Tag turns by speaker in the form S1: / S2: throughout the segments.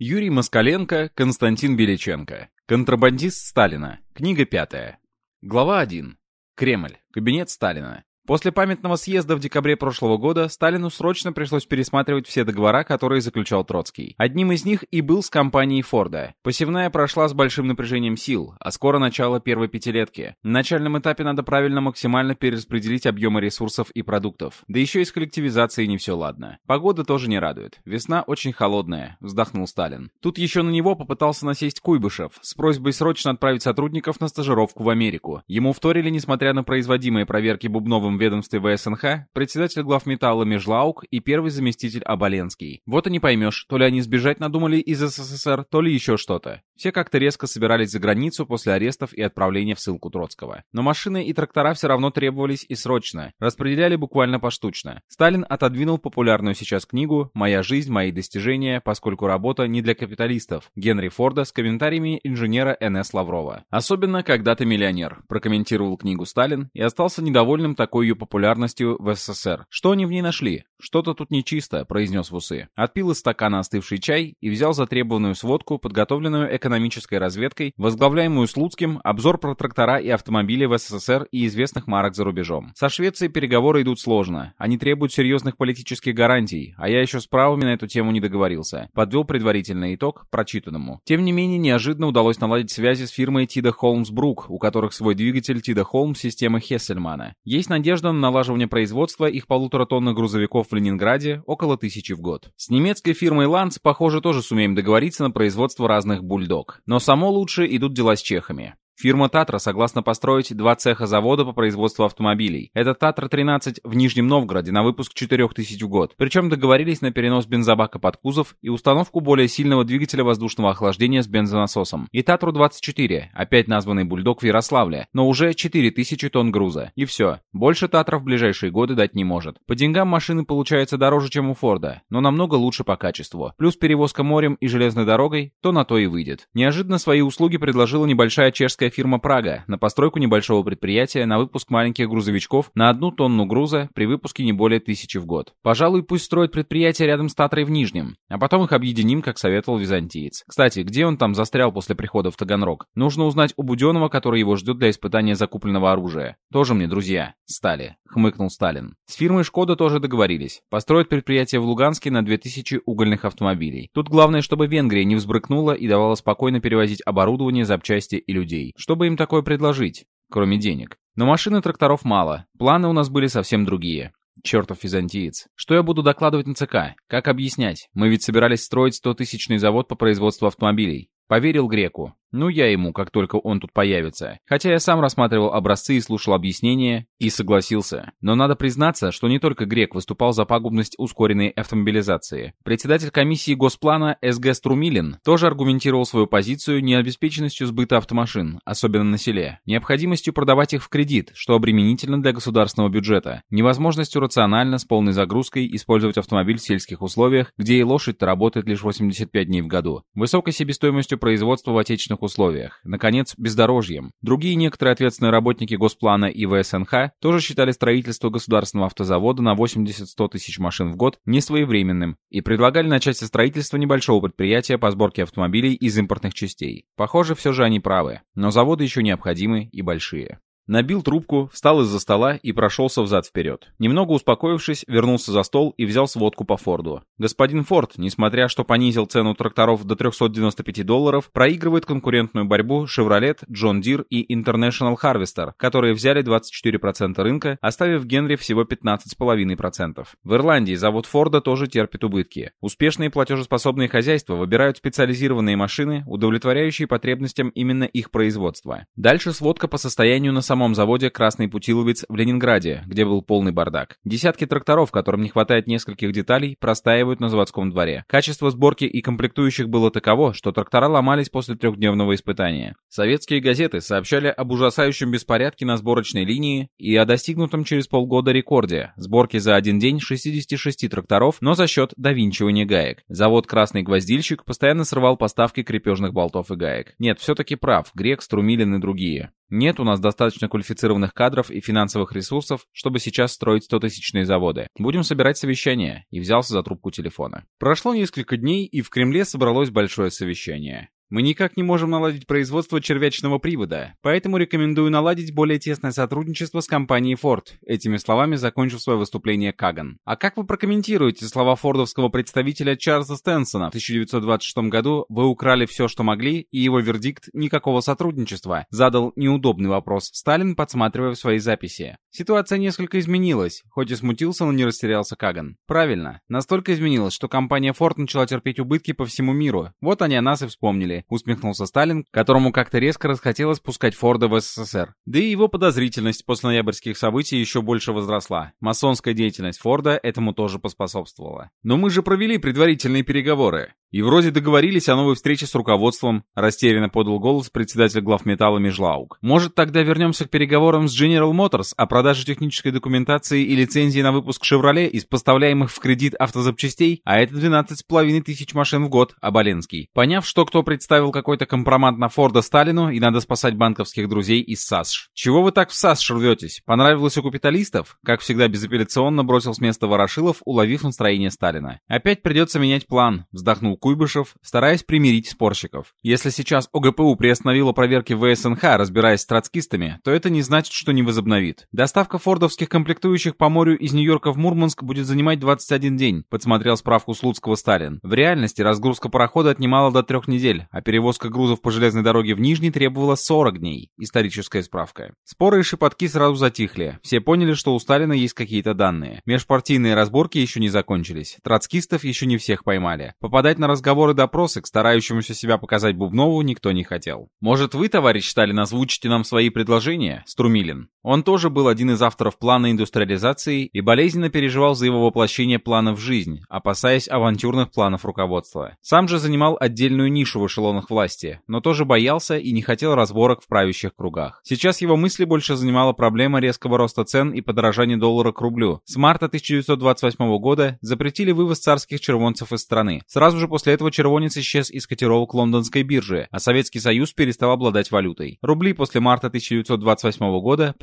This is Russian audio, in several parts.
S1: Юрий Москаленко, Константин Беличенко. Контрабандист Сталина. Книга пятая. Глава 1. Кремль. Кабинет Сталина. После памятного съезда в декабре прошлого года Сталину срочно пришлось пересматривать все договора, которые заключал Троцкий. Одним из них и был с компанией Форда. Посевная прошла с большим напряжением сил, а скоро начало первой пятилетки. На начальном этапе надо правильно максимально перераспределить объемы ресурсов и продуктов. Да еще и с коллективизацией не все ладно. Погода тоже не радует. Весна очень холодная, вздохнул Сталин. Тут еще на него попытался насесть Куйбышев с просьбой срочно отправить сотрудников на стажировку в Америку. Ему вторили, несмотря на производимые проверки Бубновым финансовом ведомстве ВСНХ, председатель главметалла Межлаук и первый заместитель Оболенский. Вот и не поймешь, то ли они сбежать надумали из СССР, то ли еще что-то. Все как-то резко собирались за границу после арестов и отправления в ссылку Троцкого. Но машины и трактора все равно требовались и срочно. Распределяли буквально поштучно. Сталин отодвинул популярную сейчас книгу «Моя жизнь, мои достижения», поскольку работа не для капиталистов. Генри Форда с комментариями инженера Н.С. Лаврова. «Особенно, когда ты миллионер», прокомментировал книгу Сталин и остался недовольным такой ее популярностью в СССР. Что они в ней нашли? «Что-то тут нечисто», — произнес в усы. Отпил из стакана остывший чай и взял затребованную сводку, подготовленную экономической разведкой, возглавляемую Слуцким, обзор про трактора и автомобили в СССР и известных марок за рубежом. Со Швецией переговоры идут сложно. Они требуют серьезных политических гарантий, а я еще с правами на эту тему не договорился. Подвел предварительный итог прочитанному. Тем не менее, неожиданно удалось наладить связи с фирмой Тида Холмс Брук, у которых свой двигатель Тида Холмс системы Хессельмана. Есть надежда на налаживание производства их полутора тонных грузовиков в Ленинграде около тысячи в год. С немецкой фирмой Ланц, похоже, тоже сумеем договориться на производство разных бульдог. Но само лучше идут дела с чехами. Фирма «Татра» согласна построить два цеха завода по производству автомобилей. Это «Татра-13» в Нижнем Новгороде на выпуск 4000 в год. Причем договорились на перенос бензобака под кузов и установку более сильного двигателя воздушного охлаждения с бензонасосом. И «Татру-24», опять названный «Бульдог» в Ярославле, но уже 4000 тонн груза. И все. Больше «Татра» в ближайшие годы дать не может. По деньгам машины получаются дороже, чем у Форда, но намного лучше по качеству. Плюс перевозка морем и железной дорогой, то на то и выйдет. Неожиданно свои услуги предложила небольшая чешская немецкая фирма «Прага» на постройку небольшого предприятия на выпуск маленьких грузовичков на одну тонну груза при выпуске не более тысячи в год. Пожалуй, пусть строят предприятие рядом с Татрой в Нижнем, а потом их объединим, как советовал византиец. Кстати, где он там застрял после прихода в Таганрог? Нужно узнать у Буденного, который его ждет для испытания закупленного оружия. Тоже мне друзья. Стали. Хмыкнул Сталин. С фирмой «Шкода» тоже договорились. Построят предприятие в Луганске на 2000 угольных автомобилей. Тут главное, чтобы Венгрия не взбрыкнула и давала спокойно перевозить оборудование, запчасти и людей. Чтобы им такое предложить, кроме денег? Но машин и тракторов мало, планы у нас были совсем другие. Чертов византиец. Что я буду докладывать на ЦК? Как объяснять? Мы ведь собирались строить 100-тысячный завод по производству автомобилей. Поверил греку. Ну, я ему, как только он тут появится. Хотя я сам рассматривал образцы и слушал объяснения, и согласился. Но надо признаться, что не только Грек выступал за пагубность ускоренной автомобилизации. Председатель комиссии Госплана СГ Струмилин тоже аргументировал свою позицию необеспеченностью сбыта автомашин, особенно на селе, необходимостью продавать их в кредит, что обременительно для государственного бюджета, невозможностью рационально с полной загрузкой использовать автомобиль в сельских условиях, где и лошадь-то работает лишь 85 дней в году, высокой себестоимостью производства в отечественных условиях. Наконец, бездорожьем. Другие некоторые ответственные работники Госплана и ВСНХ тоже считали строительство государственного автозавода на 80-100 тысяч машин в год несвоевременным и предлагали начать со строительства небольшого предприятия по сборке автомобилей из импортных частей. Похоже, все же они правы, но заводы еще необходимы и большие. Набил трубку, встал из-за стола и прошелся взад-вперед. Немного успокоившись, вернулся за стол и взял сводку по Форду. Господин Форд, несмотря что понизил цену тракторов до 395 долларов, проигрывает конкурентную борьбу Chevrolet, John Deere и International Harvester, которые взяли 24% рынка, оставив Генри всего 15,5%. В Ирландии завод Форда тоже терпит убытки. Успешные платежеспособные хозяйства выбирают специализированные машины, удовлетворяющие потребностям именно их производства. Дальше сводка по состоянию на самом заводе «Красный путиловец» в Ленинграде, где был полный бардак. Десятки тракторов, которым не хватает нескольких деталей, простаивают на заводском дворе. Качество сборки и комплектующих было таково, что трактора ломались после трехдневного испытания. Советские газеты сообщали об ужасающем беспорядке на сборочной линии и о достигнутом через полгода рекорде – сборки за один день 66 тракторов, но за счет довинчивания гаек. Завод «Красный гвоздильщик» постоянно срывал поставки крепежных болтов и гаек. Нет, все-таки прав, Грек, Струмилин и другие. Нет у нас достаточно квалифицированных кадров и финансовых ресурсов, чтобы сейчас строить 100-тысячные заводы. Будем собирать совещание. И взялся за трубку телефона. Прошло несколько дней, и в Кремле собралось большое совещание. Мы никак не можем наладить производство червячного привода, поэтому рекомендую наладить более тесное сотрудничество с компанией Ford. Этими словами закончил свое выступление Каган. А как вы прокомментируете слова фордовского представителя Чарльза Стенсона? В 1926 году вы украли все, что могли, и его вердикт «никакого сотрудничества» задал неудобный вопрос Сталин, подсматривая в свои записи. Ситуация несколько изменилась, хоть и смутился, но не растерялся Каган. Правильно, настолько изменилась, что компания Ford начала терпеть убытки по всему миру. Вот они о нас и вспомнили деле», — усмехнулся Сталин, которому как-то резко расхотелось пускать Форда в СССР. Да и его подозрительность после ноябрьских событий еще больше возросла. Масонская деятельность Форда этому тоже поспособствовала. «Но мы же провели предварительные переговоры. И вроде договорились о новой встрече с руководством, растерянно подал голос председатель главметалла Межлаук. Может, тогда вернемся к переговорам с General Motors о продаже технической документации и лицензии на выпуск Chevrolet из поставляемых в кредит автозапчастей, а это 12,5 тысяч машин в год, Оболенский. Поняв, что кто представил какой-то компромат на Форда Сталину и надо спасать банковских друзей из САСШ. Чего вы так в САСШ рветесь? Понравилось у капиталистов? Как всегда безапелляционно бросил с места Ворошилов, уловив настроение Сталина. Опять придется менять план, вздохнул Куйбышев, стараясь примирить спорщиков. Если сейчас ОГПУ приостановила проверки ВСНХ, разбираясь с троцкистами, то это не значит, что не возобновит. Доставка фордовских комплектующих по морю из Нью-Йорка в Мурманск будет занимать 21 день, подсмотрел справку Слуцкого Сталин. В реальности разгрузка парохода отнимала до трех недель, а перевозка грузов по железной дороге в Нижний требовала 40 дней. Историческая справка. Споры и шепотки сразу затихли. Все поняли, что у Сталина есть какие-то данные. Межпартийные разборки еще не закончились. Троцкистов еще не всех поймали. Попадать на разговоры допросы к старающемуся себя показать Бубнову никто не хотел. «Может, вы, товарищ Сталин, озвучите нам свои предложения?» Струмилин. Он тоже был один из авторов плана индустриализации и болезненно переживал за его воплощение плана в жизнь, опасаясь авантюрных планов руководства. Сам же занимал отдельную нишу в эшелонах власти, но тоже боялся и не хотел разборок в правящих кругах. Сейчас его мысли больше занимала проблема резкого роста цен и подорожания доллара к рублю. С марта 1928 года запретили вывоз царских червонцев из страны. Сразу же после этого червонец исчез из котировок лондонской биржи, а Советский Союз перестал обладать валютой. Рубли после марта 1928 года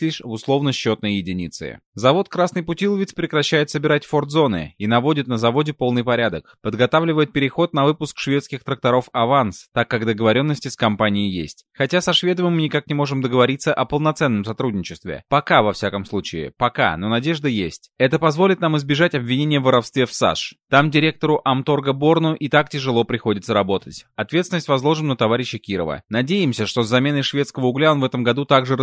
S1: лишь в условно-счетные единицы. Завод «Красный Путиловец» прекращает собирать форт-зоны и наводит на заводе полный порядок. Подготавливает переход на выпуск шведских тракторов «Аванс», так как договоренности с компанией есть. Хотя со Шведовым мы никак не можем договориться о полноценном сотрудничестве. Пока, во всяком случае. Пока, но надежда есть. Это позволит нам избежать обвинения в воровстве в САШ. Там директору Амторга Борну и так тяжело приходится работать. Ответственность возложим на товарища Кирова. Надеемся, что с заменой шведского угля он в этом году также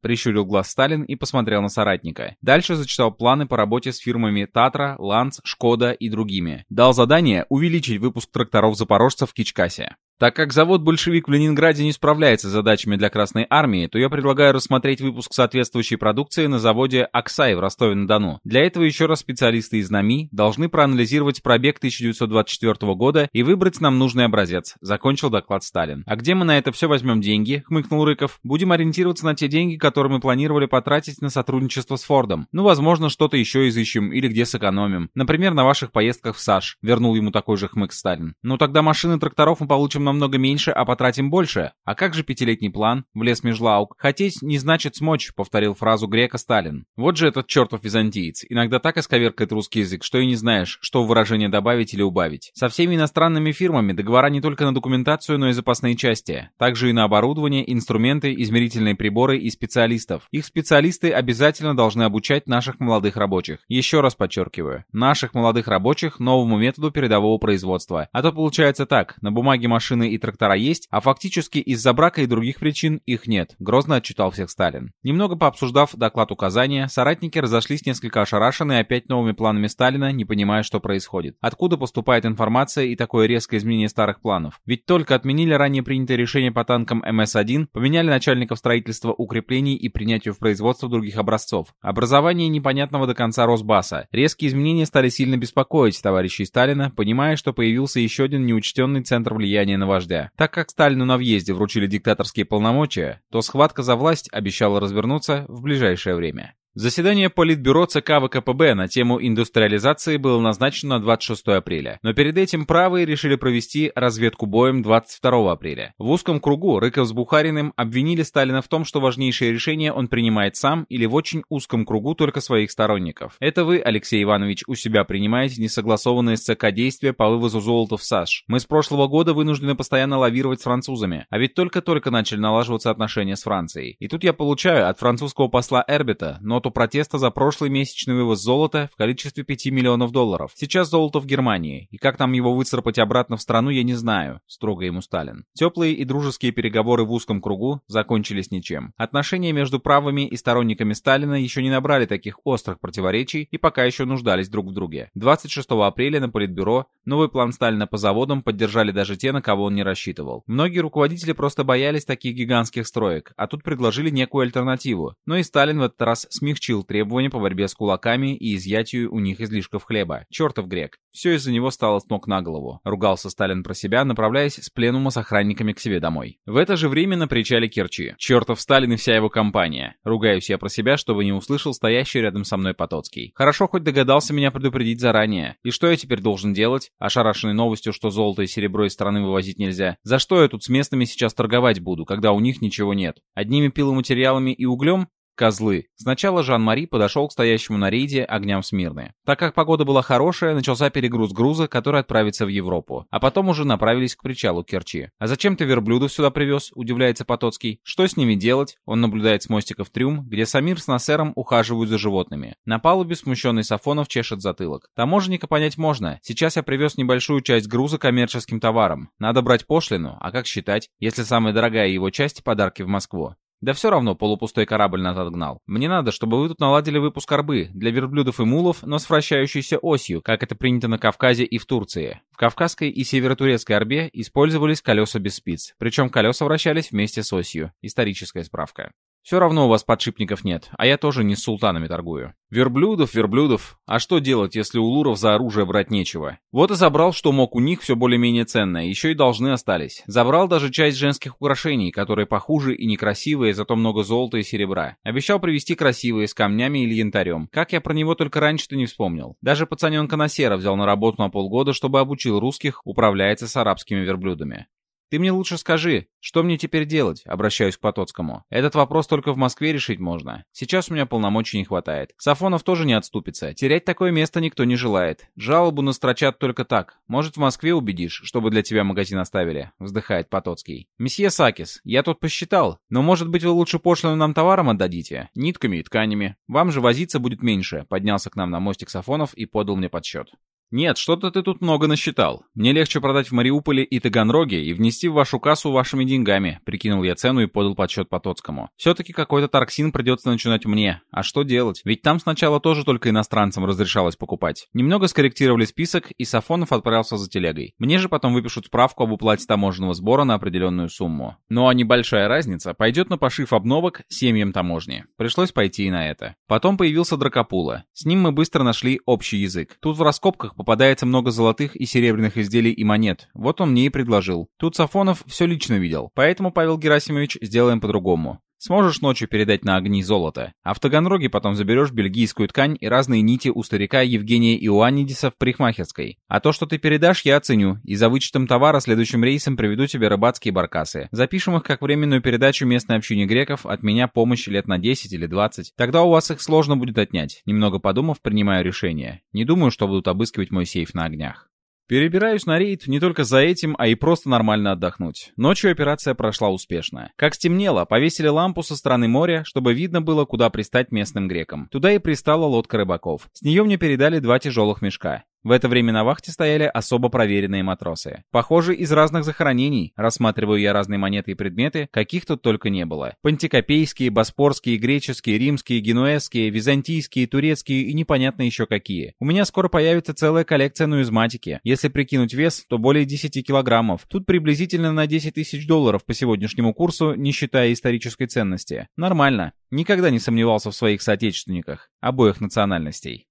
S1: прищурил глаз Сталин и посмотрел на соратника. Дальше зачитал планы по работе с фирмами Татра, Ланц, Шкода и другими. Дал задание увеличить выпуск тракторов запорожцев в Кичкасе. Так как завод «Большевик» в Ленинграде не справляется с задачами для Красной Армии, то я предлагаю рассмотреть выпуск соответствующей продукции на заводе «Аксай» в Ростове-на-Дону. Для этого еще раз специалисты из НАМИ должны проанализировать пробег 1924 года и выбрать нам нужный образец, закончил доклад Сталин. А где мы на это все возьмем деньги, хмыкнул Рыков. Будем ориентироваться на те деньги, которые мы планировали потратить на сотрудничество с Фордом. Ну, возможно, что-то еще изыщем или где сэкономим. Например, на ваших поездках в САШ, вернул ему такой же хмык Сталин. Ну тогда машины тракторов мы получим намного меньше, а потратим больше. А как же пятилетний план? Влез Межлаук. Хотеть не значит смочь, повторил фразу грека Сталин. Вот же этот чертов византиец. Иногда так исковеркает русский язык, что и не знаешь, что в выражение добавить или убавить. Со всеми иностранными фирмами договора не только на документацию, но и запасные части. Также и на оборудование, инструменты, измерительные приборы и специалистов. Их специалисты обязательно должны обучать наших молодых рабочих. Еще раз подчеркиваю, наших молодых рабочих новому методу передового производства. А то получается так, на бумаге машины машины и трактора есть, а фактически из-за брака и других причин их нет, грозно отчитал всех Сталин. Немного пообсуждав доклад указания, соратники разошлись несколько ошарашенные опять новыми планами Сталина, не понимая, что происходит. Откуда поступает информация и такое резкое изменение старых планов? Ведь только отменили ранее принятое решение по танкам МС-1, поменяли начальников строительства укреплений и принятию в производство других образцов. Образование непонятного до конца Росбаса. Резкие изменения стали сильно беспокоить товарищей Сталина, понимая, что появился еще один неучтенный центр влияния на вождя. Так как Сталину на въезде вручили диктаторские полномочия, то схватка за власть обещала развернуться в ближайшее время. Заседание Политбюро ЦК ВКПБ на тему индустриализации было назначено на 26 апреля, но перед этим правые решили провести разведку боем 22 апреля. В узком кругу Рыков с Бухариным обвинили Сталина в том, что важнейшие решения он принимает сам или в очень узком кругу только своих сторонников. Это вы, Алексей Иванович, у себя принимаете несогласованные с ЦК действия по вывозу золота в САШ. Мы с прошлого года вынуждены постоянно лавировать с французами, а ведь только-только начали налаживаться отношения с Францией. И тут я получаю от французского посла Эрбита ноту протеста за прошлый месячный вывоз золота в количестве 5 миллионов долларов. Сейчас золото в Германии, и как там его выцарапать обратно в страну, я не знаю, строго ему Сталин. Теплые и дружеские переговоры в узком кругу закончились ничем. Отношения между правыми и сторонниками Сталина еще не набрали таких острых противоречий и пока еще нуждались друг в друге. 26 апреля на Политбюро новый план Сталина по заводам поддержали даже те, на кого он не рассчитывал. Многие руководители просто боялись таких гигантских строек, а тут предложили некую альтернативу. Но и Сталин в этот раз смягчил требования по борьбе с кулаками и изъятию у них излишков хлеба. Чертов грек. Все из-за него стало с ног на голову. Ругался Сталин про себя, направляясь с пленума с охранниками к себе домой. В это же время на причале Керчи. Чертов Сталин и вся его компания. Ругаюсь я про себя, чтобы не услышал стоящий рядом со мной Потоцкий. Хорошо хоть догадался меня предупредить заранее. И что я теперь должен делать? Ошарашенный новостью, что золото и серебро из страны вывозить нельзя. За что я тут с местными сейчас торговать буду, когда у них ничего нет? Одними пиломатериалами и углем? Козлы. Сначала Жан-Мари подошел к стоящему на рейде огням Смирны. Так как погода была хорошая, начался перегруз груза, который отправится в Европу. А потом уже направились к причалу Керчи. «А зачем ты верблюдов сюда привез?» – удивляется Потоцкий. «Что с ними делать?» Он наблюдает с мостика в трюм, где Самир с Насером ухаживают за животными. На палубе смущенный Сафонов чешет затылок. Таможенника понять можно. Сейчас я привез небольшую часть груза коммерческим товаром. Надо брать пошлину, а как считать, если самая дорогая его часть – подарки в Москву? Да все равно полупустой корабль нас отгнал. Мне надо, чтобы вы тут наладили выпуск арбы для верблюдов и мулов, но с вращающейся осью, как это принято на Кавказе и в Турции. В Кавказской и северо-турецкой арбе использовались колеса без спиц, причем колеса вращались вместе с осью. Историческая справка. Все равно у вас подшипников нет, а я тоже не с султанами торгую. Верблюдов, верблюдов. А что делать, если у луров за оружие брать нечего? Вот и забрал, что мог у них все более-менее ценное, еще и должны остались. Забрал даже часть женских украшений, которые похуже и некрасивые, зато много золота и серебра. Обещал привезти красивые, с камнями или янтарем. Как я про него только раньше-то не вспомнил. Даже пацаненка Насера взял на работу на полгода, чтобы обучил русских управляться с арабскими верблюдами. Ты мне лучше скажи, что мне теперь делать? Обращаюсь к Потоцкому. Этот вопрос только в Москве решить можно. Сейчас у меня полномочий не хватает. Сафонов тоже не отступится. Терять такое место никто не желает. Жалобу настрочат только так. Может, в Москве убедишь, чтобы для тебя магазин оставили? Вздыхает Потоцкий. Месье Сакис, я тут посчитал. Но может быть вы лучше пошлину нам товаром отдадите? Нитками и тканями. Вам же возиться будет меньше. Поднялся к нам на мостик Сафонов и подал мне подсчет. «Нет, что-то ты тут много насчитал. Мне легче продать в Мариуполе и Таганроге и внести в вашу кассу вашими деньгами», — прикинул я цену и подал подсчет Потоцкому. «Все-таки какой-то торксин придется начинать мне. А что делать? Ведь там сначала тоже только иностранцам разрешалось покупать. Немного скорректировали список, и Сафонов отправился за телегой. Мне же потом выпишут справку об уплате таможенного сбора на определенную сумму. Ну а небольшая разница пойдет на пошив обновок семьям таможни. Пришлось пойти и на это. Потом появился Дракопула. С ним мы быстро нашли общий язык. Тут в раскопках попадается много золотых и серебряных изделий и монет. Вот он мне и предложил. Тут Сафонов все лично видел. Поэтому, Павел Герасимович, сделаем по-другому. Сможешь ночью передать на огни золото. А в Таганроге потом заберешь бельгийскую ткань и разные нити у старика Евгения Иоаннидиса в парикмахерской. А то, что ты передашь, я оценю. И за вычетом товара следующим рейсом приведу тебе рыбацкие баркасы. Запишем их как временную передачу местной общине греков, от меня помощь лет на 10 или 20. Тогда у вас их сложно будет отнять. Немного подумав, принимаю решение. Не думаю, что будут обыскивать мой сейф на огнях. Перебираюсь на рейд не только за этим, а и просто нормально отдохнуть. Ночью операция прошла успешно. Как стемнело, повесили лампу со стороны моря, чтобы видно было, куда пристать местным грекам. Туда и пристала лодка рыбаков. С нее мне передали два тяжелых мешка. В это время на вахте стояли особо проверенные матросы. Похоже, из разных захоронений. Рассматриваю я разные монеты и предметы, каких тут только не было. Пантикопейские, боспорские, греческие, римские, генуэзские, византийские, турецкие и непонятно еще какие. У меня скоро появится целая коллекция нуизматики. Если прикинуть вес, то более 10 килограммов. Тут приблизительно на 10 тысяч долларов по сегодняшнему курсу, не считая исторической ценности. Нормально. Никогда не сомневался в своих соотечественниках, обоих национальностей.